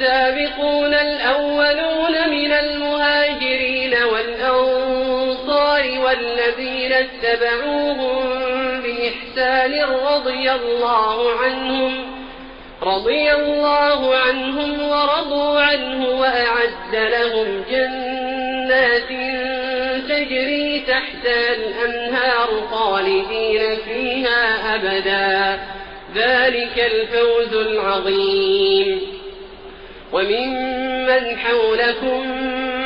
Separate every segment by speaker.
Speaker 1: والسابقون الأولون من المهاجرين والأنصار والذين اتبعوهم بإحسان رضي الله عنهم رضي الله عنهم ورضوا عنه وأعد لهم جنات تجري تحت الأنهار خالدين فيها أبدا. ذلك الفوز العظيم. وممن حولكم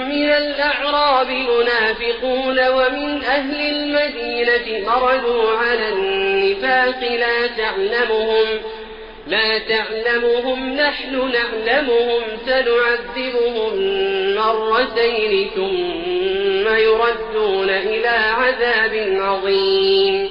Speaker 1: من الأعراب منافقون ومن أهل المدينة مردوا على النفاق لا تعلمهم لا تعلمهم نحن نعلمهم سنعذبهم مرتين ثم يردون إلى عذاب عظيم.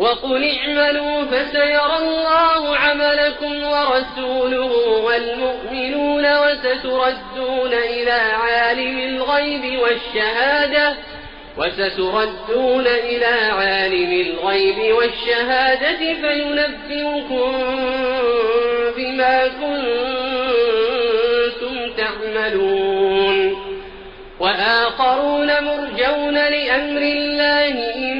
Speaker 1: وقل اعملوا فسيرى الله عملكم ورسوله والمؤمنون وستردون إلى عالم الغيب والشهادة وستردون إلى عالم الغيب والشهادة فينبئكم بما كنتم تعملون وآخرون مرجون لأمر الله إما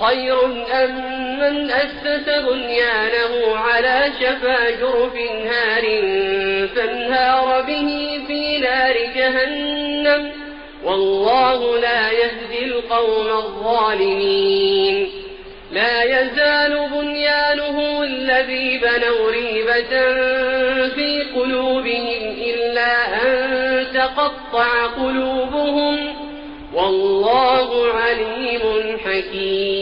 Speaker 1: خير أم من أسس بنيانه على شفا جرف نار فانهار به في نار جهنم والله لا يهدي القوم الظالمين. لا يزال بنيانه الذي بنوا ريبة في قلوبهم إلا أن تقطع قلوبهم والله عليم حكيم.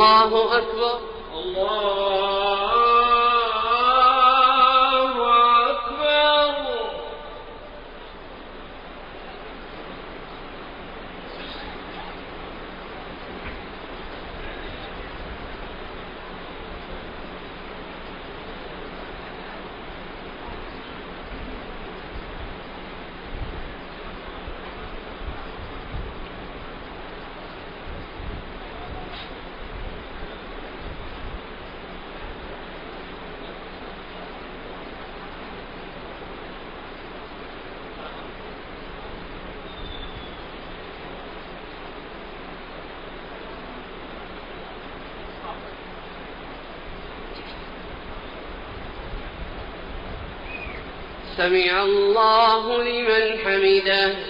Speaker 1: الله أكبر.
Speaker 2: الله
Speaker 1: سمع الله لمن حمده.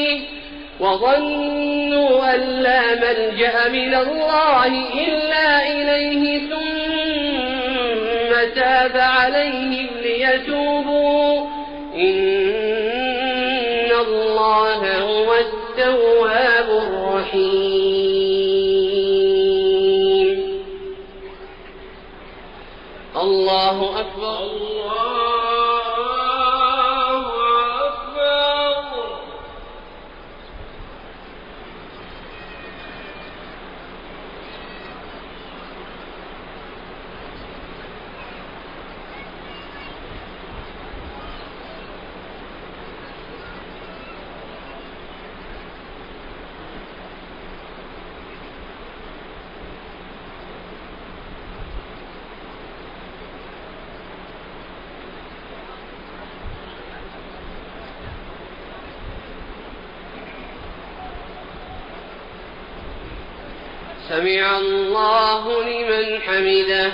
Speaker 1: وظنوا أن لا ملجأ من الله إلا إليه ثم تاب عليهم ليتوبوا. إن الله هو التواب الرحيم. الله أكبر.
Speaker 2: الله
Speaker 1: سمع الله لمن حمده.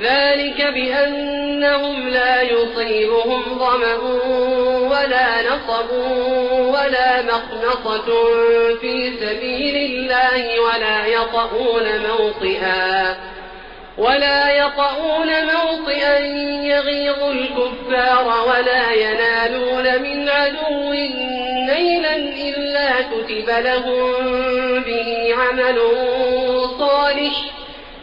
Speaker 1: ذلك بأنهم لا يصيبهم ظمأ ولا نصب ولا مخنصة في سبيل الله ولا يطؤون موطئا ولا يطؤون موطئا يغيظ الكفار ولا ينالون من عدو نيلا إلا كتب لهم به عمل صالح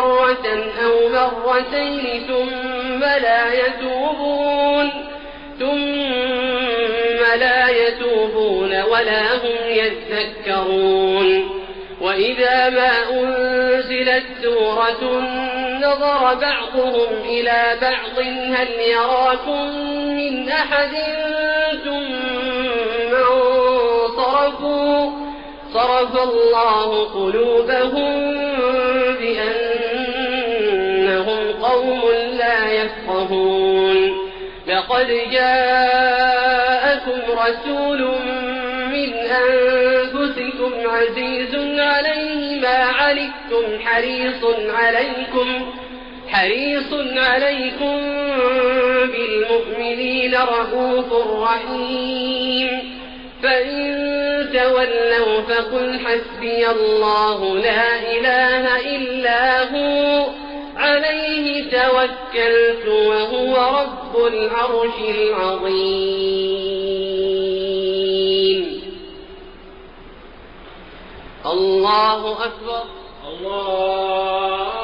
Speaker 1: مرة أو مرتين ثم لا يتوبون ثم لا يتوبون ولا هم يذكرون. وإذا ما أنزلت سورة نظر بعضهم إلى بعض هل يراكم من أحد؟ ثم صرف الله قلوبهم بأنهم لقد جاءكم رسول من أنفسكم عزيز عليه ما عنتم حريص عليكم حريص عليكم بالمؤمنين رؤوف رحيم. فإن تولوا فقل حسبي الله لا إله إلا هو عليه توكلت وهو رب العرش العظيم. الله أكبر.
Speaker 2: الله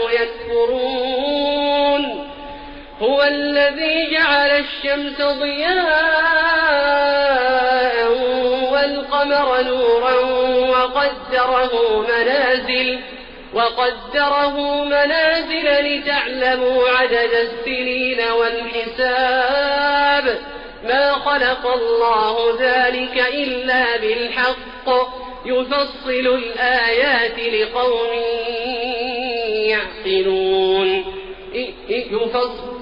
Speaker 1: هو الذي جعل الشمس ضياء والقمر نورا وقدره منازل وقدره منازل لتعلموا عدد السنين والحساب. ما خلق الله ذلك إلا بالحق يفصل الآيات لقوم يعقلون. يفصل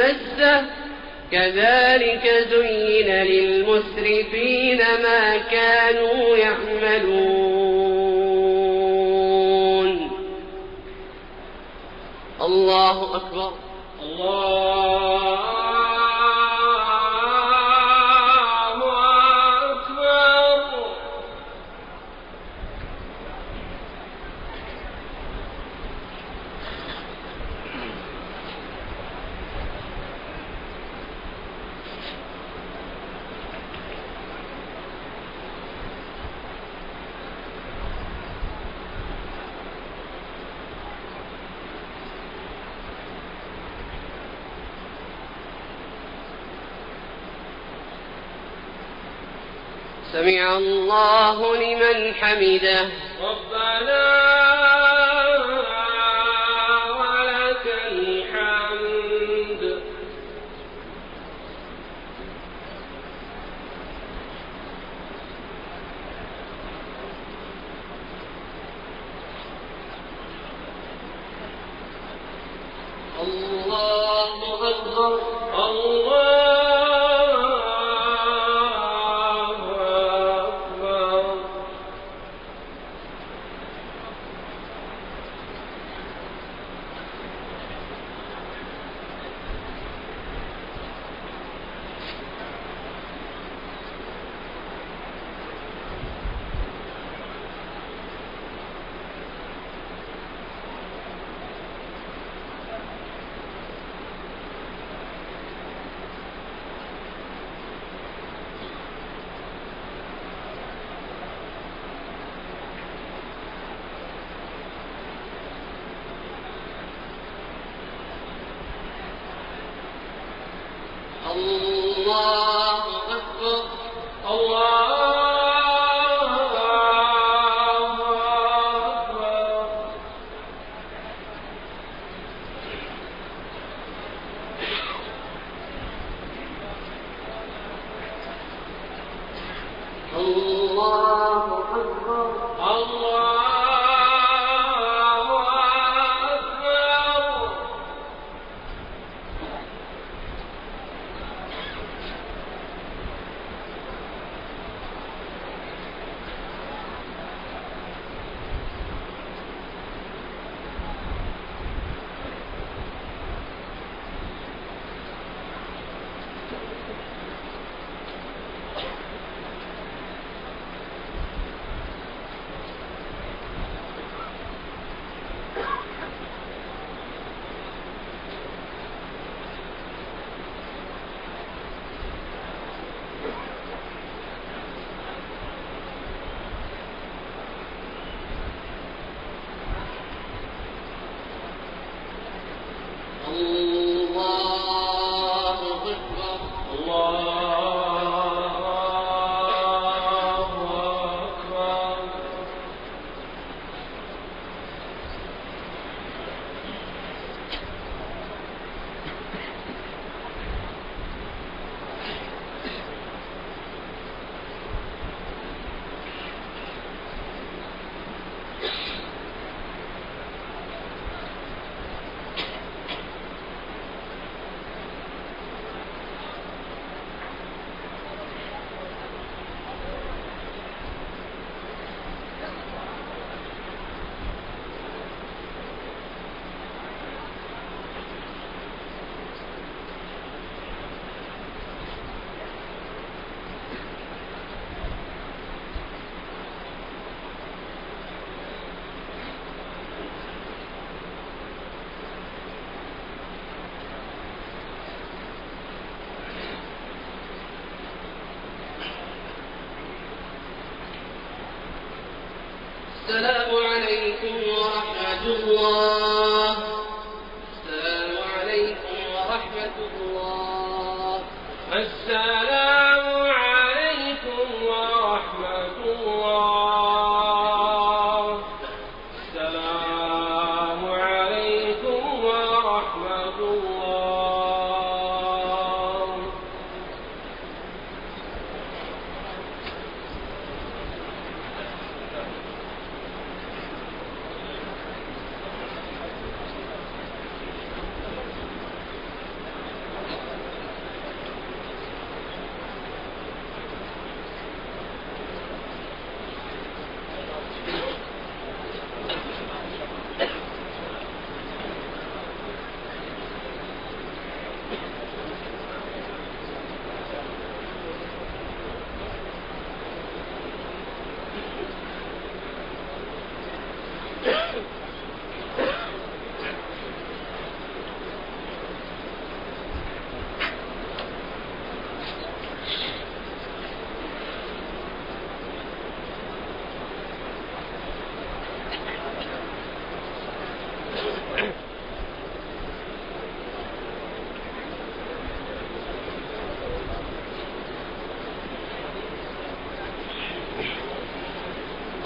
Speaker 1: مسه كذلك زين للمسرفين ما كانوا يعملون. الله أكبر.
Speaker 2: الله
Speaker 1: الله لمن حمده.
Speaker 2: ربنا العالمين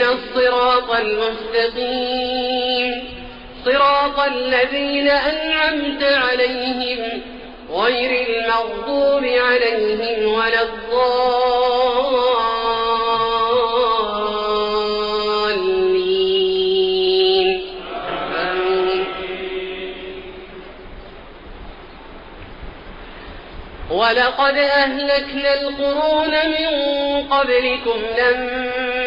Speaker 1: اهدنا الصراط المستقيم صراط الذين أنعمت عليهم غير المغضوب عليهم ولا الضالين. ولقد أهلكنا القرون من قبلكم لما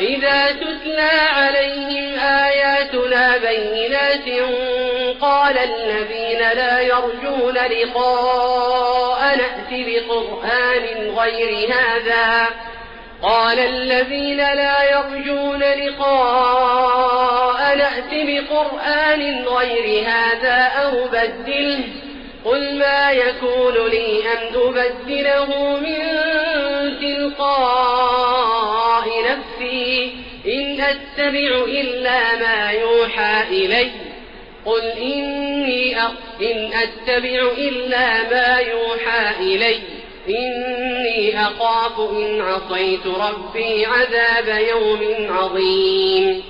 Speaker 1: وإذا تتلى عليهم آياتنا بينات قال الذين لا يرجون لقاء نأت بقرآن غير هذا قال الذين لا يرجون لقاء نأت بقرآن غير هذا أو بدله قل ما يكون لي أن أبدله من تلقاء أتبع إلا ما يوحى إلي. قل إني إن أتبع إلا ما يوحى إلي. إني أخاف إن عصيت ربي عذاب يوم عظيم.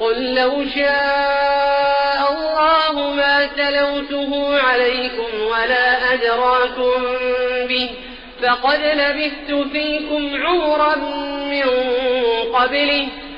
Speaker 1: قل لو شاء الله ما تلوته عليكم ولا أدراكم به فقد لبثت فيكم عمرا من قبله.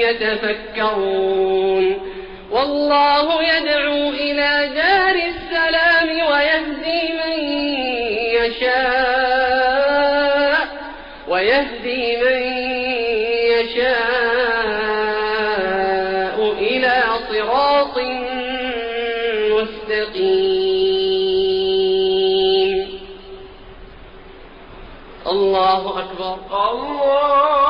Speaker 1: يتفكرون. والله يدعو إلى دار السلام ويهدي من يشاء ويهدي من يشاء إلى صراط مستقيم. الله أكبر.
Speaker 2: الله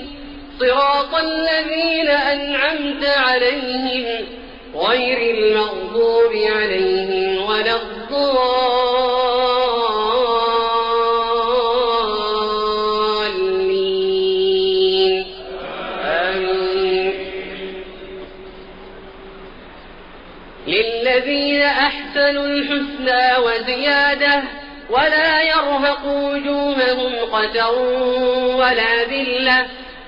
Speaker 1: صراط الذين أنعمت عليهم غير المغضوب عليهم ولا الضالين. آمين. للذين أحسنوا الحسنى وزيادة ولا يرهق وجوههم قتر ولا ذلة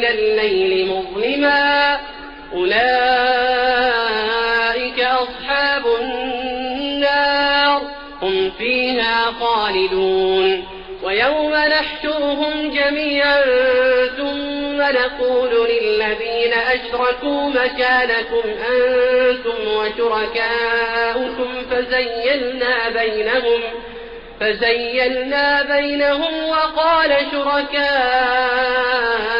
Speaker 1: من الليل مظلما. أولئك أصحاب النار. هم فيها خالدون. ويوم نحشرهم جميعا ثم نقول للذين أشركوا مكانكم أنتم وشركاؤكم فزيلنا بينهم. فزيلنا بينهم وقال شركاؤهم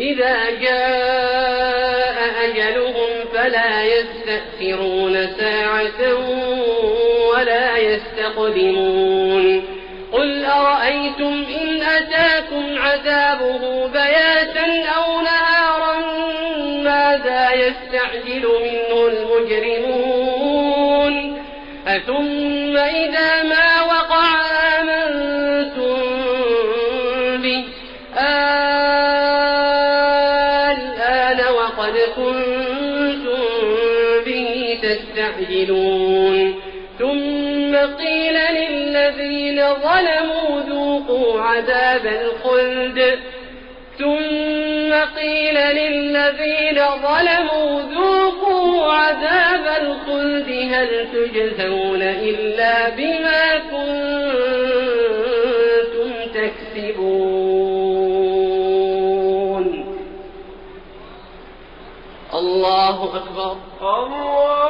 Speaker 1: إذا جاء أجلهم فلا يستأخرون ساعة ولا يستقدمون. قل أرأيتم إن أتاكم عذابه بياتا أو نهارا ماذا يستعجل منه المجرمون؟ أثم إذا ما ظلموا ذوقوا عذاب الخلد. ثم قيل للذين ظلموا ذوقوا عذاب الخلد. هل تجزون إلا بما كنتم تكسبون؟ الله أكبر.
Speaker 2: الله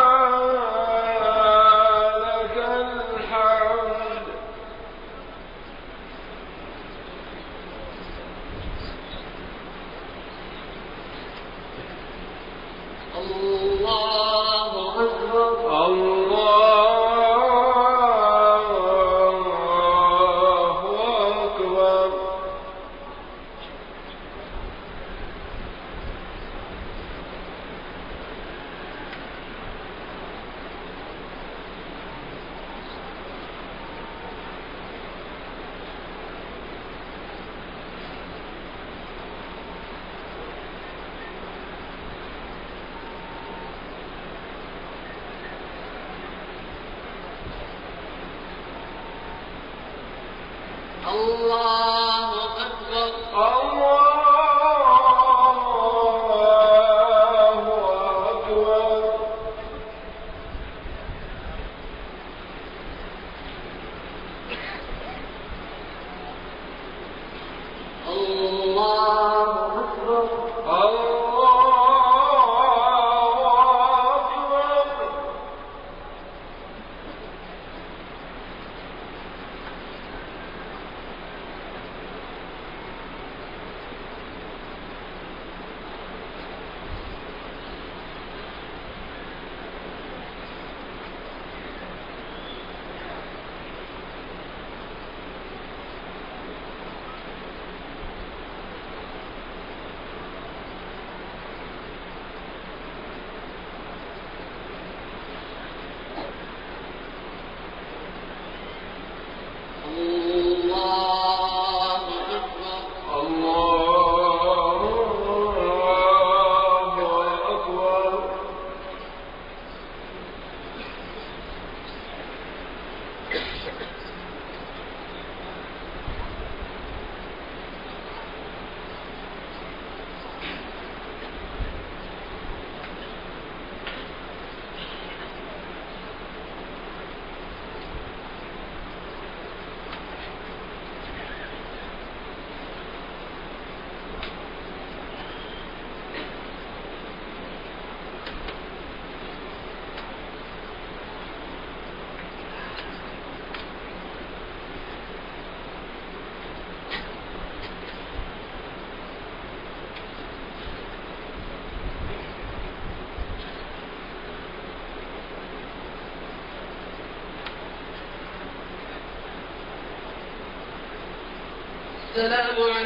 Speaker 1: السلام عليكم ورحمة الله